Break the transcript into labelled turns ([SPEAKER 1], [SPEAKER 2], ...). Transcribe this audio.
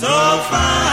[SPEAKER 1] so fine.